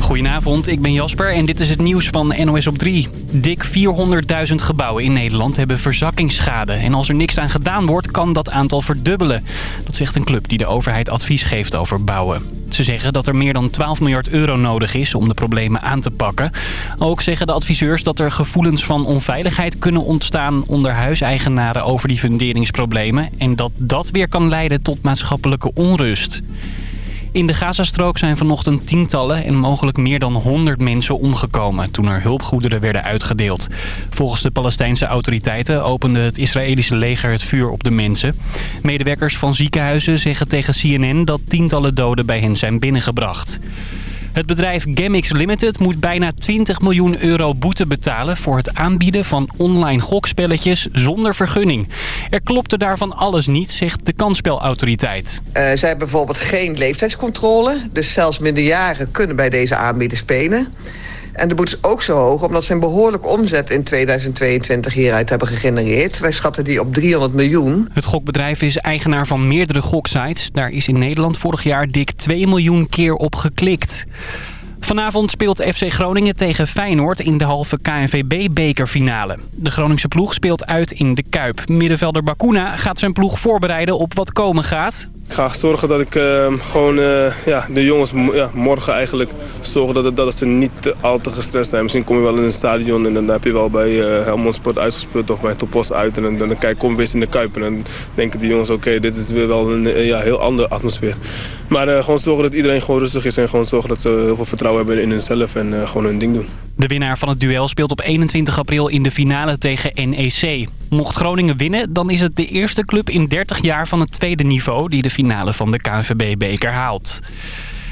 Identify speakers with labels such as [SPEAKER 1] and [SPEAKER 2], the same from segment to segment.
[SPEAKER 1] Goedenavond, ik ben Jasper en dit is het nieuws van NOS op 3. Dik 400.000 gebouwen in Nederland hebben verzakkingsschade. En als er niks aan gedaan wordt, kan dat aantal verdubbelen. Dat zegt een club die de overheid advies geeft over bouwen. Ze zeggen dat er meer dan 12 miljard euro nodig is om de problemen aan te pakken. Ook zeggen de adviseurs dat er gevoelens van onveiligheid kunnen ontstaan onder huiseigenaren over die funderingsproblemen. En dat dat weer kan leiden tot maatschappelijke onrust. In de Gazastrook zijn vanochtend tientallen en mogelijk meer dan 100 mensen omgekomen toen er hulpgoederen werden uitgedeeld. Volgens de Palestijnse autoriteiten opende het Israëlische leger het vuur op de mensen. Medewerkers van ziekenhuizen zeggen tegen CNN dat tientallen doden bij hen zijn binnengebracht. Het bedrijf Gemix Limited moet bijna 20 miljoen euro boete betalen... voor het aanbieden van online gokspelletjes zonder vergunning. Er klopte daarvan alles niet, zegt de kansspelautoriteit.
[SPEAKER 2] Uh, zij hebben bijvoorbeeld geen leeftijdscontrole. Dus zelfs minderjarigen kunnen bij deze aanbieden spelen. En de boete is ook zo hoog omdat ze een behoorlijke omzet in 2022 hieruit hebben gegenereerd. Wij schatten die op 300 miljoen.
[SPEAKER 1] Het gokbedrijf is eigenaar van meerdere goksites. Daar is in Nederland vorig jaar dik 2 miljoen keer op geklikt. Vanavond speelt FC Groningen tegen Feyenoord in de halve KNVB-bekerfinale. De Groningse ploeg speelt uit in de Kuip. Middenvelder Bakuna gaat zijn ploeg voorbereiden op wat komen gaat.
[SPEAKER 3] Ik ga zorgen dat ik uh, gewoon uh, ja, de jongens ja, morgen eigenlijk zorgen dat, dat ze niet al te gestrest zijn. Misschien kom je wel in een stadion en dan heb je wel bij uh, Helmond Sport uitgespeeld of bij Topos uit. En dan, dan, kijk, kom je weer in de Kuip en dan denken die jongens oké, dit is weer wel een ja, heel andere atmosfeer. Maar gewoon zorgen dat iedereen gewoon rustig is en gewoon zorgen dat ze heel veel vertrouwen hebben in hunzelf en gewoon hun ding doen.
[SPEAKER 1] De winnaar van het duel speelt op 21 april in de finale tegen NEC. Mocht Groningen winnen, dan is het de eerste club in 30 jaar van het tweede niveau die de finale van de KNVB-beker haalt.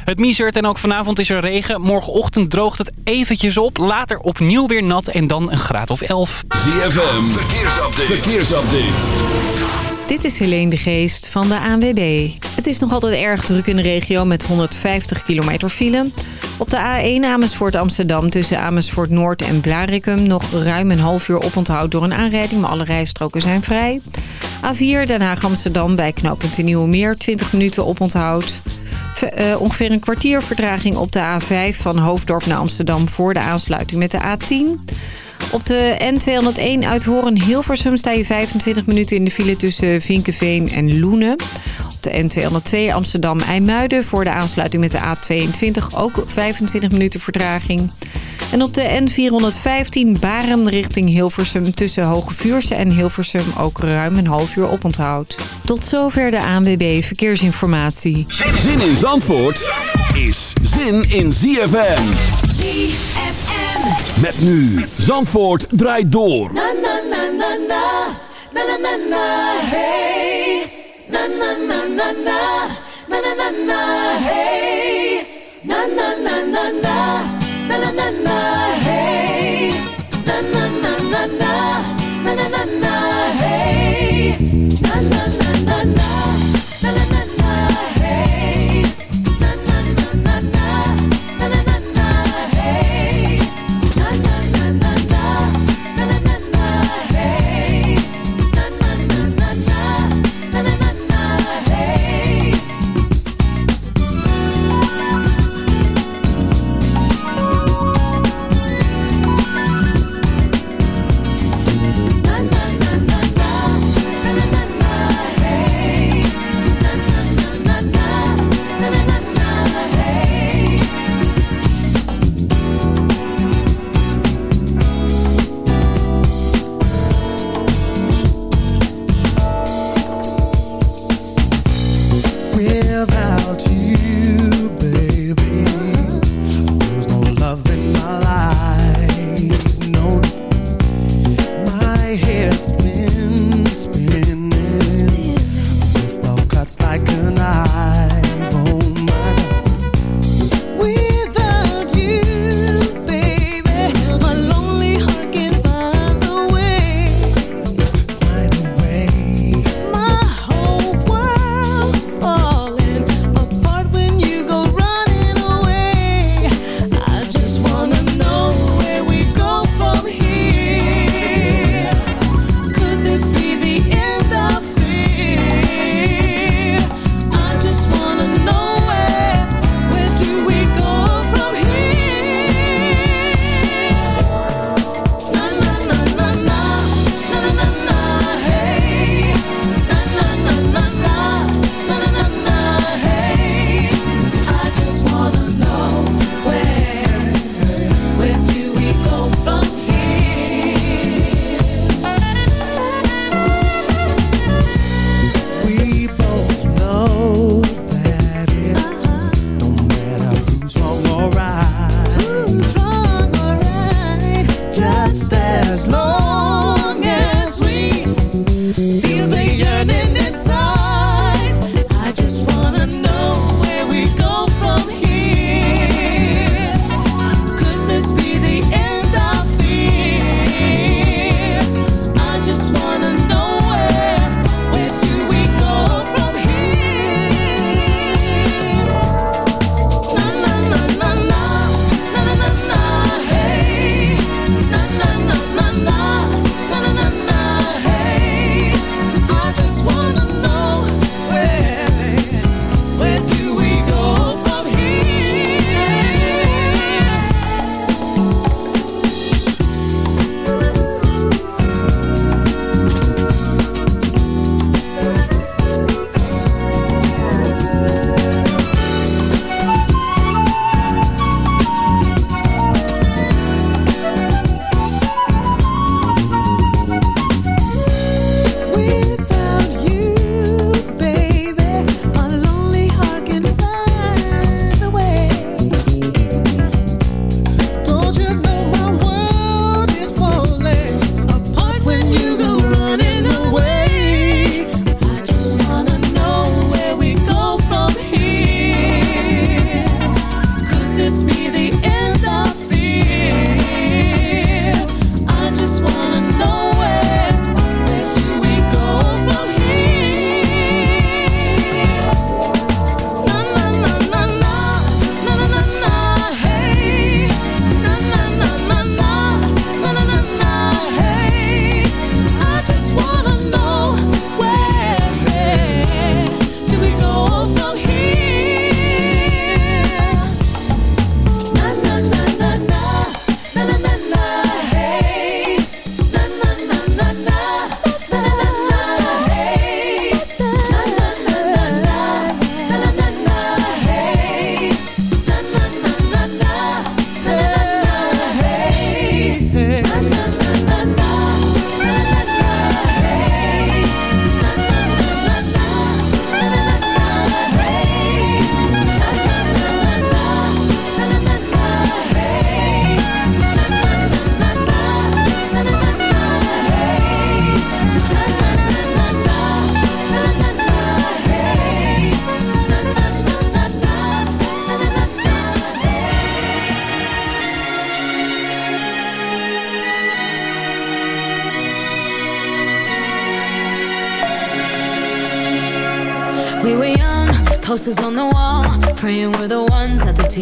[SPEAKER 1] Het miezert en ook vanavond is er regen. Morgenochtend droogt het eventjes op. Later opnieuw weer nat en dan een graad of 11.
[SPEAKER 4] ZFM, verkeersupdate. verkeersupdate.
[SPEAKER 5] Dit is Helene de Geest van de ANWB. Het is nog altijd erg druk in de regio met 150 kilometer file. Op de A1 Amersfoort Amsterdam tussen Amersfoort Noord en Blarikum... nog ruim een half uur oponthoud door een aanrijding, maar alle rijstroken zijn vrij. A4 Den Haag Amsterdam bij knooppunt Nieuwe Meer 20 minuten oponthoud. Uh, ongeveer een kwartier vertraging op de A5 van Hoofddorp naar Amsterdam... voor de aansluiting met de A10... Op de N201 uit Horen-Hilversum sta je 25 minuten in de file tussen Vinkenveen en Loenen. De N202 Amsterdam-IJmuiden voor de aansluiting met de A22 ook 25 minuten vertraging. En op de N415 Baren richting Hilversum tussen Hoge Vuurse en Hilversum ook ruim een half uur oponthoud. Tot zover de ANWB Verkeersinformatie.
[SPEAKER 4] Zin in Zandvoort is zin in ZFM.
[SPEAKER 6] ZFM.
[SPEAKER 4] Met nu Zandvoort draait door.
[SPEAKER 6] Na na na na na. Na na na na hey. Na na na na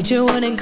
[SPEAKER 7] teacher wouldn't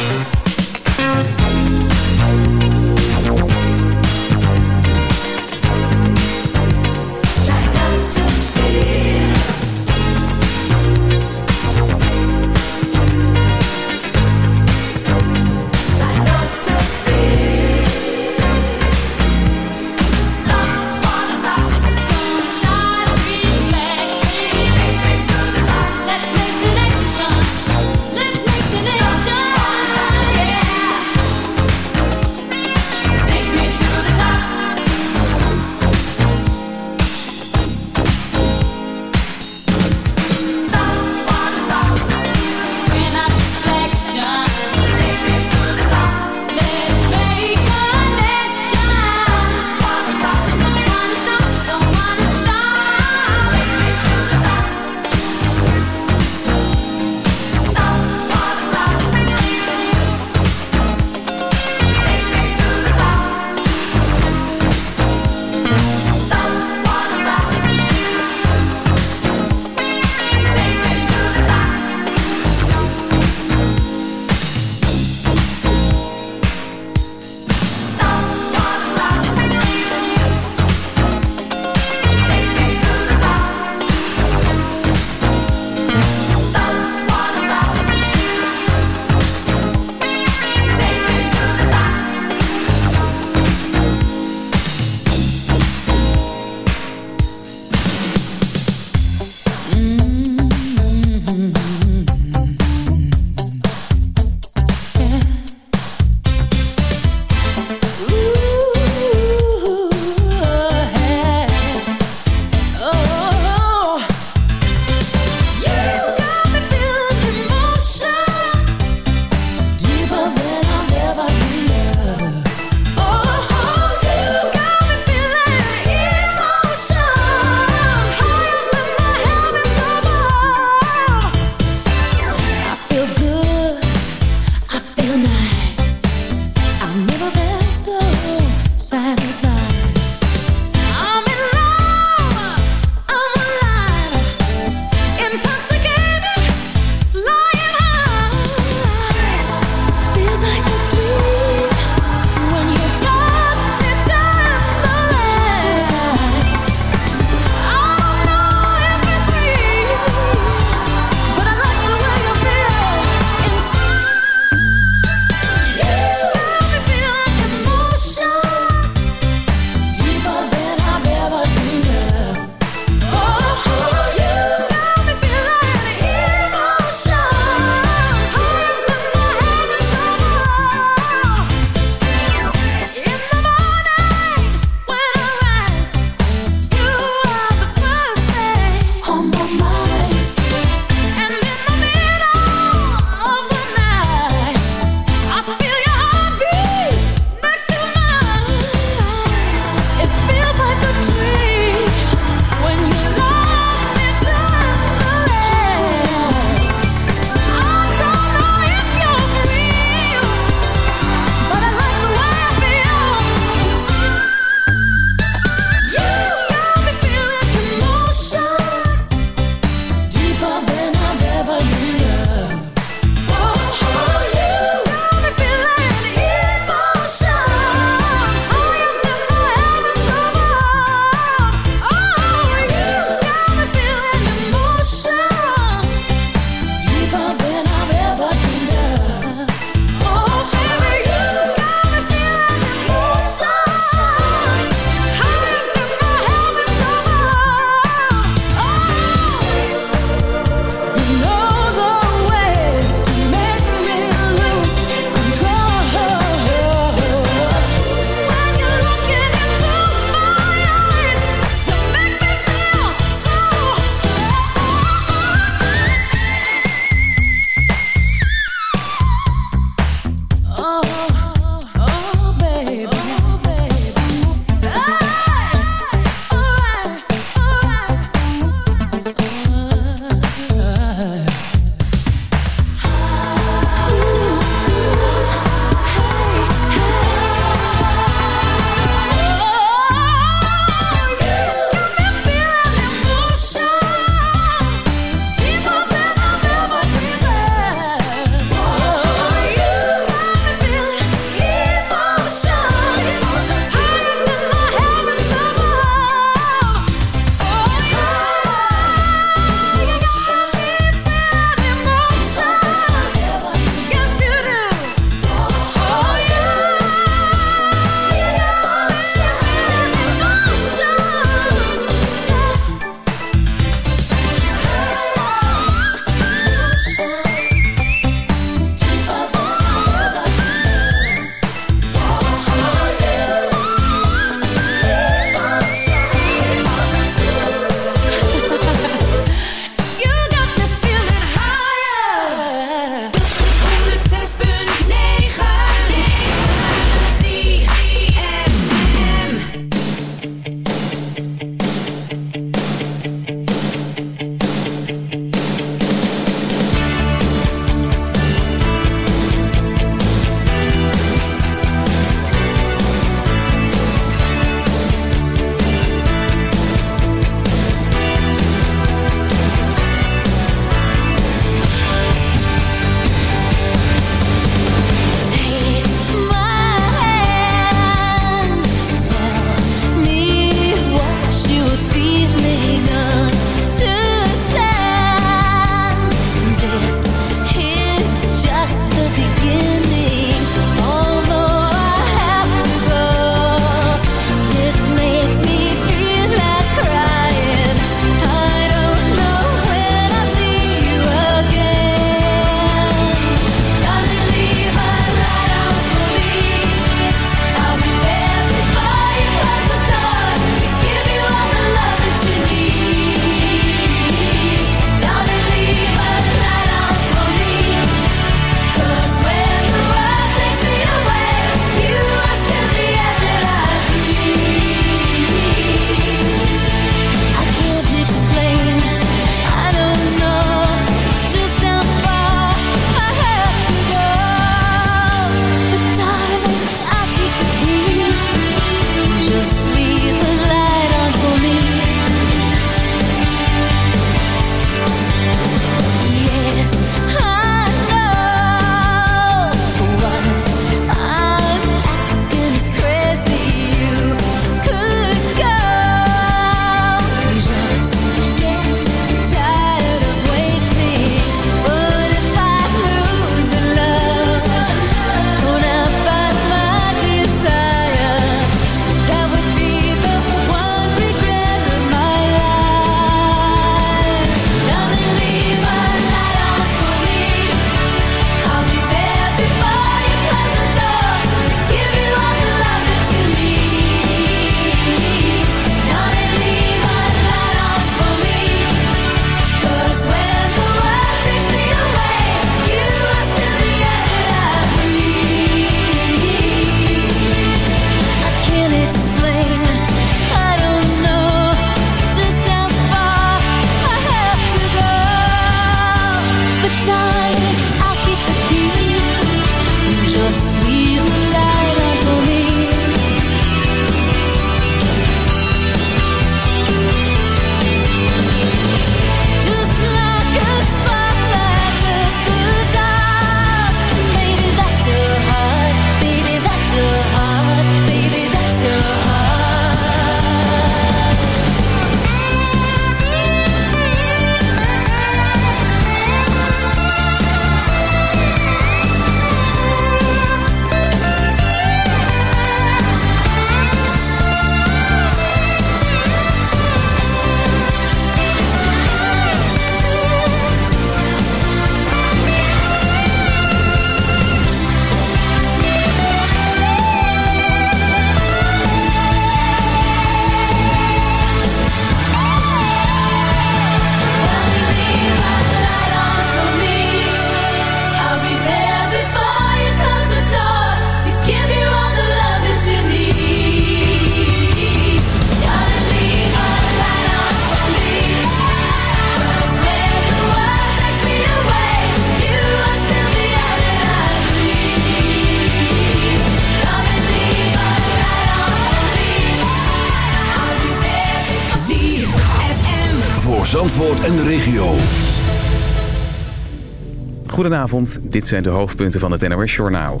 [SPEAKER 8] Goedenavond, dit zijn de hoofdpunten van het NOS-journaal.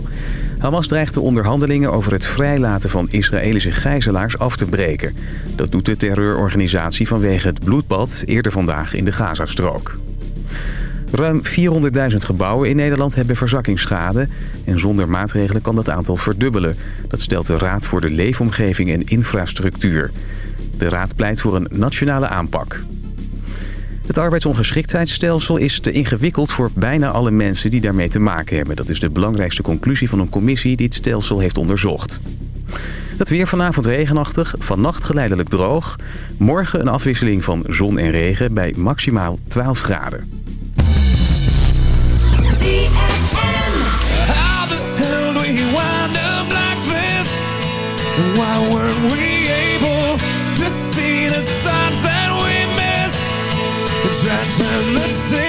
[SPEAKER 8] Hamas dreigt de onderhandelingen over het vrijlaten van Israëlische gijzelaars af te breken. Dat doet de terreurorganisatie vanwege het bloedbad eerder vandaag in de Gazastrook. Ruim 400.000 gebouwen in Nederland hebben verzakkingsschade... en zonder maatregelen kan dat aantal verdubbelen. Dat stelt de Raad voor de Leefomgeving en Infrastructuur. De Raad pleit voor een nationale aanpak. Het arbeidsongeschiktheidsstelsel is te ingewikkeld voor bijna alle mensen die daarmee te maken hebben. Dat is de belangrijkste conclusie van een commissie die het stelsel heeft onderzocht. Het weer vanavond regenachtig, vannacht geleidelijk droog. Morgen een afwisseling van zon en regen bij maximaal 12 graden.
[SPEAKER 9] let's see.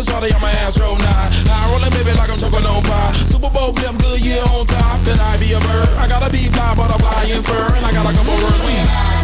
[SPEAKER 10] Master Shawty on my ass roll nine. High rolling baby like I'm choking on pie. Super Bowl blimp, good year on top. Could I be a bird? I gotta be fly, butterfly, and spur, and I got a couple words. We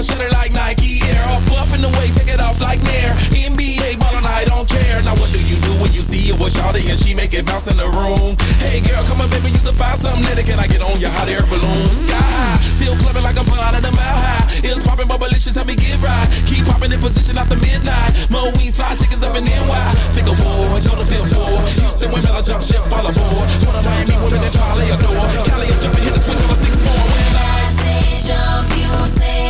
[SPEAKER 10] Check shut it like Nike Air. Up, up in the way, take it off like Nair. NBA ball and I don't care. Now what do you do when you see it with Shawty and she make it bounce in the room? Hey girl, come on baby, you to find something later. Can I get on your hot air balloon? Sky high, still clubbing like I'm flying at a mile high. It's popping, but malicious, help me get right. Keep popping in position after midnight. Mo wings, fly chickens up in NY. Think of war, know the feel for. Houston women, I jump ship, fall aboard. One of Miami women that probably adore. Cali is jumping, hit the switch on a six four. When I
[SPEAKER 4] ZFM.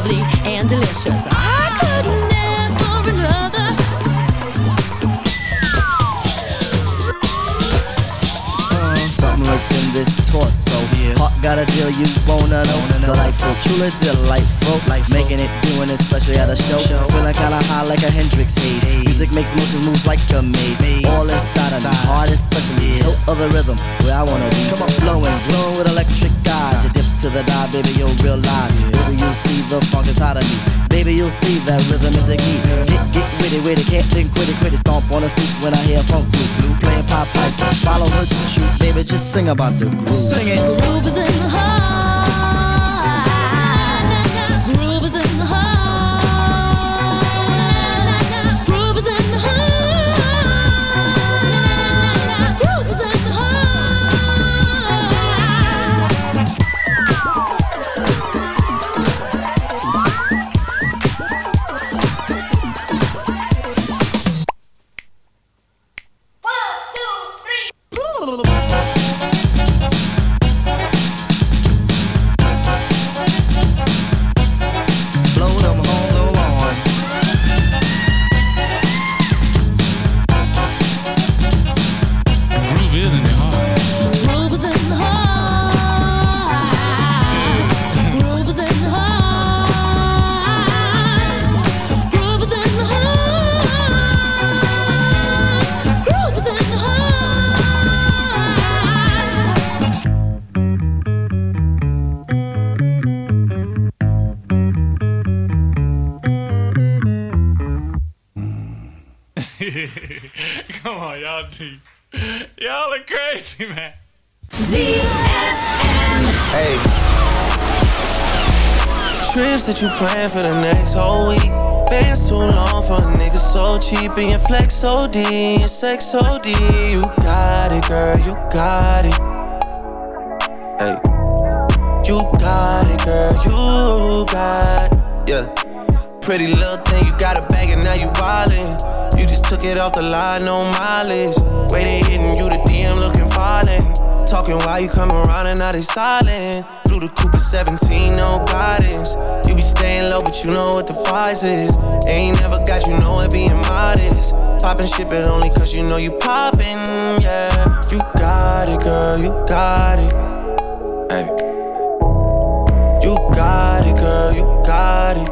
[SPEAKER 9] you
[SPEAKER 11] wanna know. Delightful, truly delightful. Life making it, doing it, especially at a show. Feeling kinda high like a Hendrix haze. Music makes motion moves like a maze. All inside of me, heart especially. Hilt of the rhythm, where I wanna be. Come on, flowing, glowing with electric eyes. Uh. You dip to the dive, baby, you'll realize. Baby, you'll see the funk inside of me. Baby, you'll see that rhythm is a key. Get, get witty, witty, can't think, quit it, quit it. Stomp on the stoop when I hear funk blue, blue playing pop pipe. Follow her to shoot, baby, just sing about the groove. Sing it.
[SPEAKER 12] The groove is in the heart.
[SPEAKER 11] On,
[SPEAKER 7] y'all deep. Y'all are crazy, man.
[SPEAKER 13] Hey. Trips that you plan for the next whole week. Bands too long for a nigga so cheap. And your flex so D, your sex so D. You got it, girl, you got it. Hey. You got it, girl, you got it. Yeah. Pretty little thing, you got a bag and now you wildin'. You just took it off the line, no mileage. They hitting you, the DM looking violent. Talking while you come around and now they silent. Flew the Cooper 17, no guidance. You be staying low, but you know what the price is. Ain't never got you know it being modest. Poppin' shit, but only cause you know you poppin', yeah. You got it, girl, you got it. Hey. You got it, girl, you got it.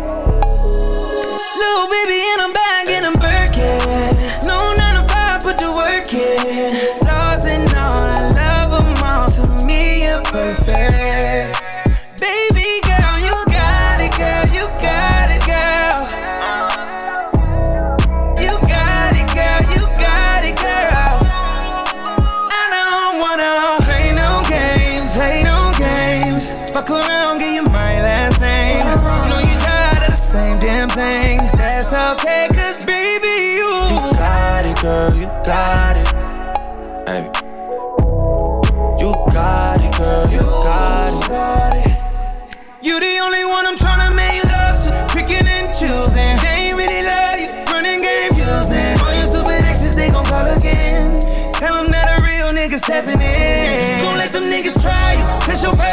[SPEAKER 13] Little baby in a bag in a head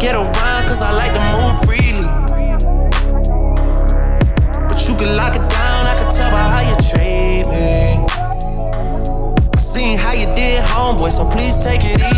[SPEAKER 14] get around cause I like to move freely. But you can lock it down, I can tell by how you treat me. Seeing how you did, homeboy, so please take it easy.